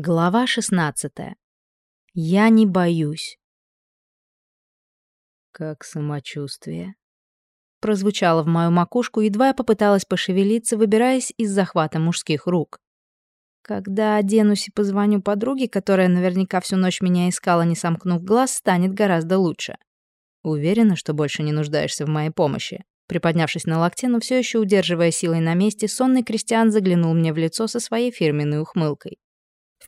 Глава 16. Я не боюсь. Как самочувствие? Прозвучало в мою макушку, едва я попыталась пошевелиться, выбираясь из захвата мужских рук. Когда оденусь и позвоню подруге, которая наверняка всю ночь меня искала, не сомкнув глаз, станет гораздо лучше. Уверена, что больше не нуждаешься в моей помощи. Приподнявшись на локте, но все еще удерживая силой на месте, сонный крестьян заглянул мне в лицо со своей фирменной ухмылкой.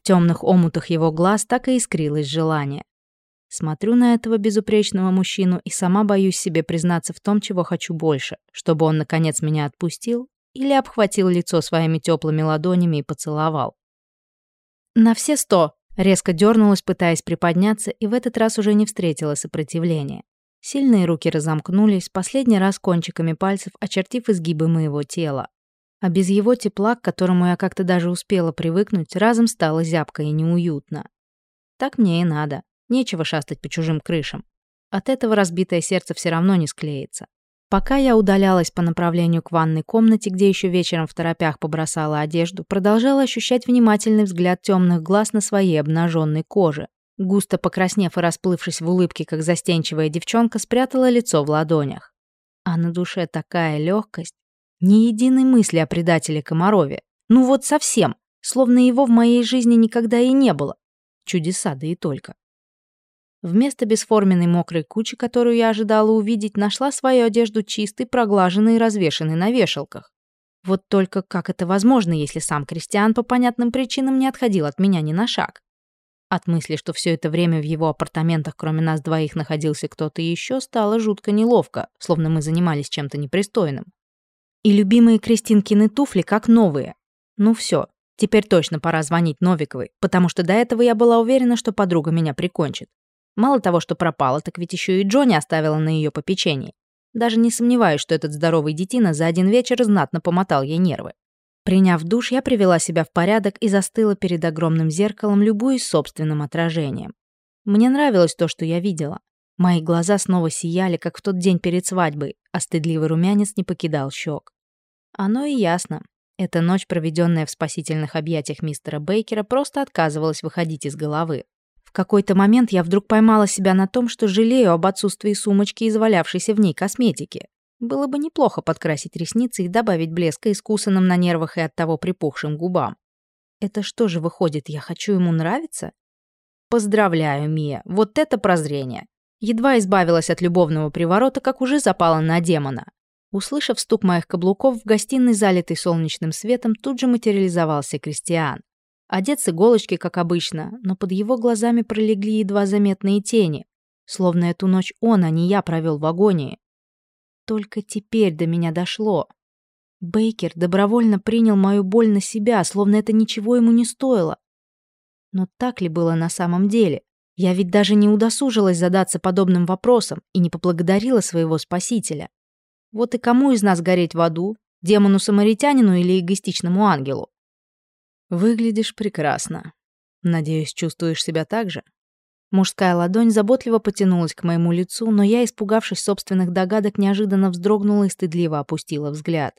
В темных омутах его глаз так и искрилось желание. Смотрю на этого безупречного мужчину и сама боюсь себе признаться в том, чего хочу больше, чтобы он, наконец, меня отпустил или обхватил лицо своими теплыми ладонями и поцеловал. На все сто резко дернулась, пытаясь приподняться, и в этот раз уже не встретила сопротивления. Сильные руки разомкнулись, последний раз кончиками пальцев очертив изгибы моего тела. А без его тепла, к которому я как-то даже успела привыкнуть, разом стало зябко и неуютно. Так мне и надо. Нечего шастать по чужим крышам. От этого разбитое сердце все равно не склеится. Пока я удалялась по направлению к ванной комнате, где еще вечером в торопях побросала одежду, продолжала ощущать внимательный взгляд темных глаз на своей обнаженной коже. Густо покраснев и расплывшись в улыбке, как застенчивая девчонка, спрятала лицо в ладонях. А на душе такая легкость. Ни единой мысли о предателе Комарове. Ну вот совсем. Словно его в моей жизни никогда и не было. Чудеса, да и только. Вместо бесформенной мокрой кучи, которую я ожидала увидеть, нашла свою одежду чистой, проглаженной и развешенной на вешалках. Вот только как это возможно, если сам Кристиан по понятным причинам не отходил от меня ни на шаг? От мысли, что все это время в его апартаментах кроме нас двоих находился кто-то еще, стало жутко неловко, словно мы занимались чем-то непристойным. И любимые Кристинкины туфли как новые. Ну все, теперь точно пора звонить Новиковой, потому что до этого я была уверена, что подруга меня прикончит. Мало того, что пропала, так ведь еще и Джонни оставила на ее попечении. Даже не сомневаюсь, что этот здоровый детина за один вечер знатно помотал ей нервы. Приняв душ, я привела себя в порядок и застыла перед огромным зеркалом, любуясь собственным отражением. Мне нравилось то, что я видела. Мои глаза снова сияли, как в тот день перед свадьбой, а стыдливый румянец не покидал щек. Оно и ясно. Эта ночь, проведенная в спасительных объятиях мистера Бейкера, просто отказывалась выходить из головы. В какой-то момент я вдруг поймала себя на том, что жалею об отсутствии сумочки и завалявшейся в ней косметики. Было бы неплохо подкрасить ресницы и добавить блеска искусанным на нервах и оттого припухшим губам. Это что же выходит, я хочу ему нравиться? Поздравляю, Мия, вот это прозрение. Едва избавилась от любовного приворота, как уже запала на демона. Услышав стук моих каблуков в гостиной, залитой солнечным светом, тут же материализовался Кристиан. Одет с иголочки, как обычно, но под его глазами пролегли едва заметные тени, словно эту ночь он, а не я, провел в агонии. Только теперь до меня дошло. Бейкер добровольно принял мою боль на себя, словно это ничего ему не стоило. Но так ли было на самом деле? Я ведь даже не удосужилась задаться подобным вопросом и не поблагодарила своего спасителя. Вот и кому из нас гореть в аду? Демону-самаритянину или эгоистичному ангелу? Выглядишь прекрасно. Надеюсь, чувствуешь себя так же? Мужская ладонь заботливо потянулась к моему лицу, но я, испугавшись собственных догадок, неожиданно вздрогнула и стыдливо опустила взгляд.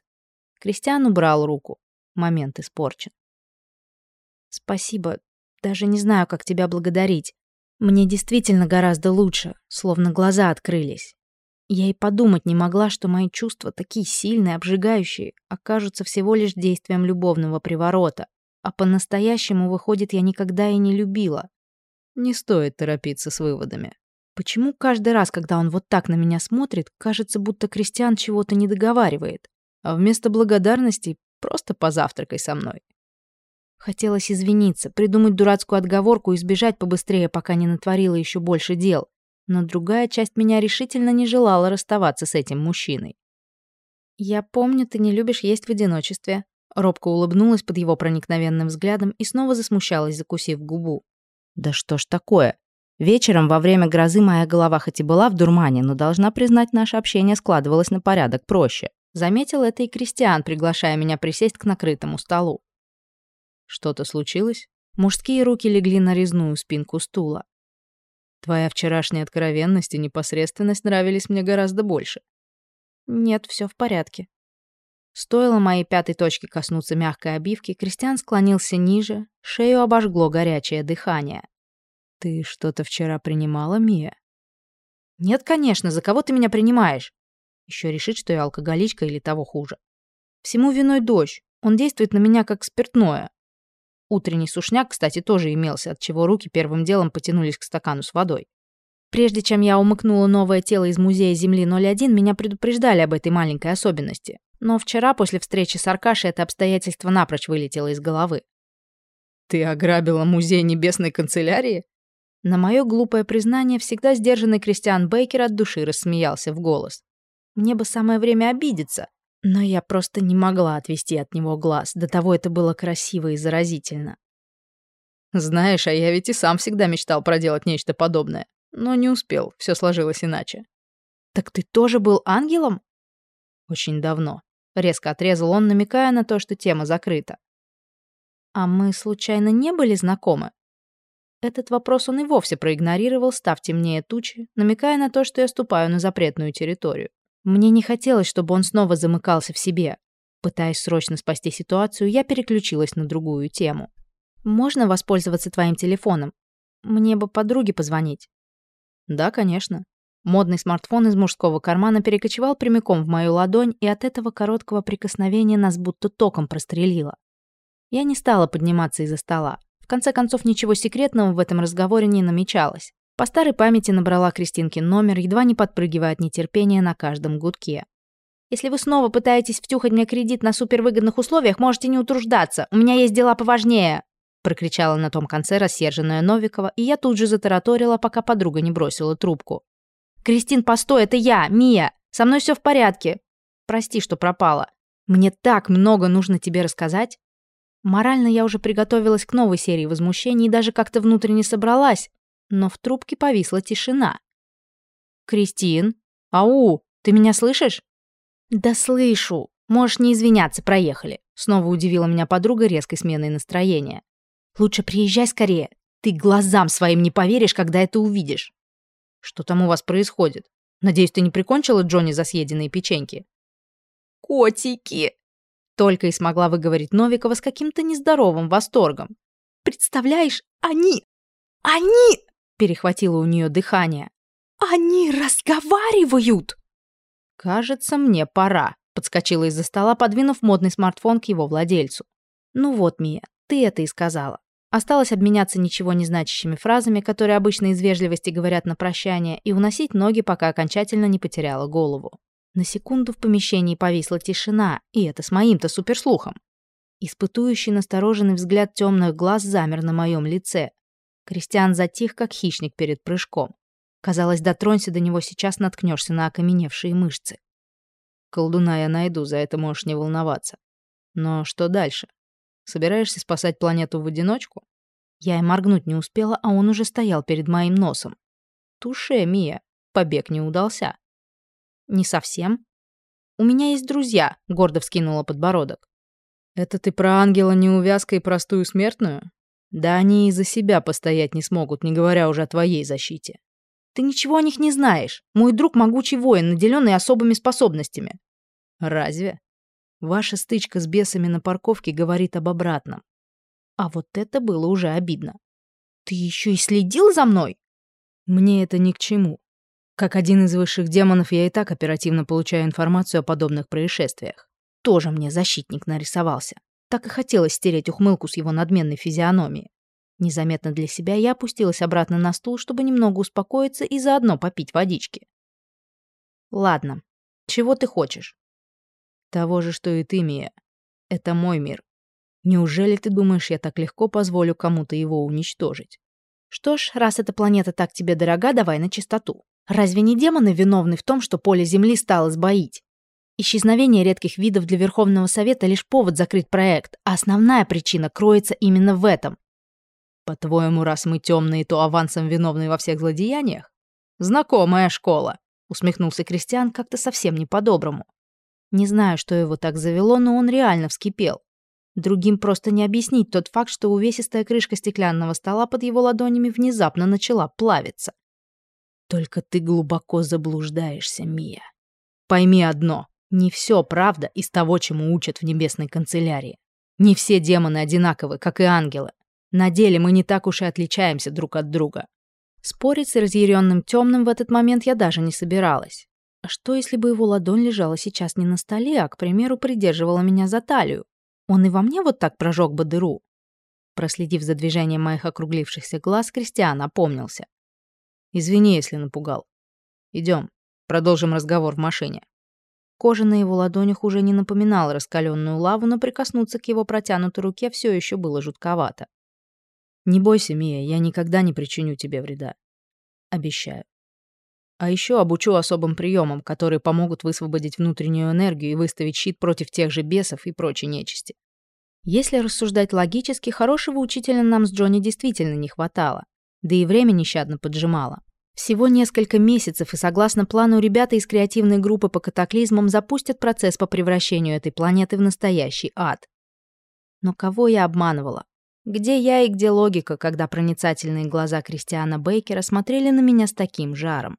Кристиан убрал руку. Момент испорчен. «Спасибо. Даже не знаю, как тебя благодарить. Мне действительно гораздо лучше, словно глаза открылись. Я и подумать не могла, что мои чувства, такие сильные, обжигающие, окажутся всего лишь действием любовного приворота. А по-настоящему, выходит, я никогда и не любила. Не стоит торопиться с выводами. Почему каждый раз, когда он вот так на меня смотрит, кажется, будто Кристиан чего-то не договаривает, а вместо благодарности просто позавтракай со мной? Хотелось извиниться, придумать дурацкую отговорку и сбежать побыстрее, пока не натворила еще больше дел. Но другая часть меня решительно не желала расставаться с этим мужчиной. «Я помню, ты не любишь есть в одиночестве». Робко улыбнулась под его проникновенным взглядом и снова засмущалась, закусив губу. «Да что ж такое? Вечером во время грозы моя голова хоть и была в дурмане, но должна признать, наше общение складывалось на порядок проще. Заметил это и Кристиан, приглашая меня присесть к накрытому столу. Что-то случилось? Мужские руки легли на резную спинку стула. Твоя вчерашняя откровенность и непосредственность нравились мне гораздо больше. Нет, все в порядке. Стоило моей пятой точке коснуться мягкой обивки, Кристиан склонился ниже, Шею обожгло горячее дыхание. «Ты что-то вчера принимала, Мия?» «Нет, конечно, за кого ты меня принимаешь?» Еще решит, что я алкоголичка или того хуже. Всему виной дождь. Он действует на меня как спиртное. Утренний сушняк, кстати, тоже имелся, от чего руки первым делом потянулись к стакану с водой. Прежде чем я умыкнула новое тело из музея Земли 01, меня предупреждали об этой маленькой особенности. Но вчера, после встречи с Аркашей, это обстоятельство напрочь вылетело из головы. «Ты ограбила музей Небесной канцелярии?» На мое глупое признание всегда сдержанный Кристиан Бейкер от души рассмеялся в голос. Мне бы самое время обидеться, но я просто не могла отвести от него глаз, до того это было красиво и заразительно. Знаешь, а я ведь и сам всегда мечтал проделать нечто подобное, но не успел, все сложилось иначе. Так ты тоже был ангелом? Очень давно. Резко отрезал он, намекая на то, что тема закрыта. А мы случайно не были знакомы? Этот вопрос он и вовсе проигнорировал, став темнее тучи, намекая на то, что я ступаю на запретную территорию. Мне не хотелось, чтобы он снова замыкался в себе. Пытаясь срочно спасти ситуацию, я переключилась на другую тему. «Можно воспользоваться твоим телефоном? Мне бы подруге позвонить». «Да, конечно». Модный смартфон из мужского кармана перекочевал прямиком в мою ладонь, и от этого короткого прикосновения нас будто током прострелило. Я не стала подниматься из-за стола. В конце концов, ничего секретного в этом разговоре не намечалось. По старой памяти набрала Кристинкин номер, едва не подпрыгивая от нетерпения на каждом гудке. «Если вы снова пытаетесь втюхать мне кредит на супервыгодных условиях, можете не утруждаться. У меня есть дела поважнее!» прокричала на том конце рассерженная Новикова, и я тут же затараторила, пока подруга не бросила трубку. «Кристин, постой, это я, Мия! Со мной все в порядке! Прости, что пропала. Мне так много нужно тебе рассказать!» Морально я уже приготовилась к новой серии возмущений и даже как-то внутренне собралась, но в трубке повисла тишина. «Кристин? Ау, ты меня слышишь?» «Да слышу. Можешь не извиняться, проехали», — снова удивила меня подруга резкой сменой настроения. «Лучше приезжай скорее. Ты глазам своим не поверишь, когда это увидишь». «Что там у вас происходит? Надеюсь, ты не прикончила Джонни за съеденные печеньки?» «Котики!» Только и смогла выговорить Новикова с каким-то нездоровым восторгом. «Представляешь, они! Они!» Перехватило у нее дыхание. «Они разговаривают!» «Кажется, мне пора», — подскочила из-за стола, подвинув модный смартфон к его владельцу. «Ну вот, Мия, ты это и сказала. Осталось обменяться ничего не значащими фразами, которые обычно из вежливости говорят на прощание, и уносить ноги, пока окончательно не потеряла голову. На секунду в помещении повисла тишина, и это с моим-то суперслухом. Испытующий настороженный взгляд темных глаз замер на моем лице. Кристиан затих, как хищник перед прыжком. Казалось, дотронься до него, сейчас наткнешься на окаменевшие мышцы. Колдуна я найду, за это можешь не волноваться. Но что дальше? Собираешься спасать планету в одиночку? Я и моргнуть не успела, а он уже стоял перед моим носом. Туше, Мия, побег не удался. Не совсем. У меня есть друзья, гордо вскинула подбородок. Это ты про ангела неувязка и простую смертную? Да они и за себя постоять не смогут, не говоря уже о твоей защите. Ты ничего о них не знаешь. Мой друг могучий воин, наделенный особыми способностями. Разве? Ваша стычка с бесами на парковке говорит об обратном. А вот это было уже обидно. Ты еще и следил за мной? Мне это ни к чему. Как один из высших демонов, я и так оперативно получаю информацию о подобных происшествиях. Тоже мне защитник нарисовался. Так и хотелось стереть ухмылку с его надменной физиономии. Незаметно для себя я опустилась обратно на стул, чтобы немного успокоиться и заодно попить водички. «Ладно. Чего ты хочешь?» «Того же, что и ты, Мия. Это мой мир. Неужели ты думаешь, я так легко позволю кому-то его уничтожить?» «Что ж, раз эта планета так тебе дорога, давай на чистоту. Разве не демоны виновны в том, что поле Земли стало сбоить? Исчезновение редких видов для Верховного Совета лишь повод закрыть проект, а основная причина кроется именно в этом. По-твоему, раз мы темные, то авансом виновны во всех злодеяниях? Знакомая школа, усмехнулся Кристиан как-то совсем не по-доброму. Не знаю, что его так завело, но он реально вскипел. Другим просто не объяснить тот факт, что увесистая крышка стеклянного стола под его ладонями внезапно начала плавиться. Только ты глубоко заблуждаешься, Мия. Пойми одно. Не все правда из того, чему учат в небесной канцелярии. Не все демоны одинаковы, как и ангелы. На деле мы не так уж и отличаемся друг от друга. Спорить с разъяренным темным в этот момент я даже не собиралась. А что, если бы его ладонь лежала сейчас не на столе, а, к примеру, придерживала меня за талию? Он и во мне вот так прожег бы дыру. Проследив за движением моих округлившихся глаз, Кристиан опомнился. «Извини, если напугал. Идем, продолжим разговор в машине». Кожа на его ладонях уже не напоминала раскаленную лаву, но прикоснуться к его протянутой руке все еще было жутковато. «Не бойся, Мия, я никогда не причиню тебе вреда. Обещаю. А еще обучу особым приемам, которые помогут высвободить внутреннюю энергию и выставить щит против тех же бесов и прочей нечисти. Если рассуждать логически, хорошего учителя нам с Джонни действительно не хватало. Да и время нещадно поджимало. Всего несколько месяцев, и согласно плану, ребята из креативной группы по катаклизмам запустят процесс по превращению этой планеты в настоящий ад. Но кого я обманывала? Где я и где логика, когда проницательные глаза Кристиана Бейкера смотрели на меня с таким жаром?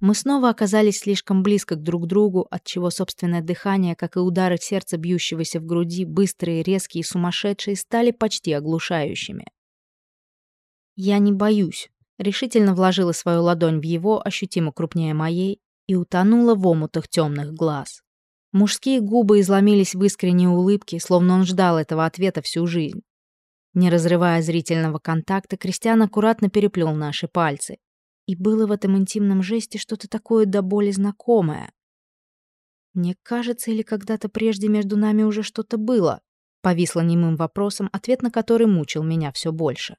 Мы снова оказались слишком близко друг к другу, отчего собственное дыхание, как и удары сердца, бьющегося в груди, быстрые, резкие и сумасшедшие, стали почти оглушающими. «Я не боюсь», — решительно вложила свою ладонь в его, ощутимо крупнее моей, и утонула в омутах темных глаз. Мужские губы изломились в искренней улыбке, словно он ждал этого ответа всю жизнь. Не разрывая зрительного контакта, Кристиан аккуратно переплел наши пальцы. И было в этом интимном жесте что-то такое до боли знакомое. Мне кажется, или когда-то прежде между нами уже что-то было? Повисло немым вопросом, ответ на который мучил меня все больше.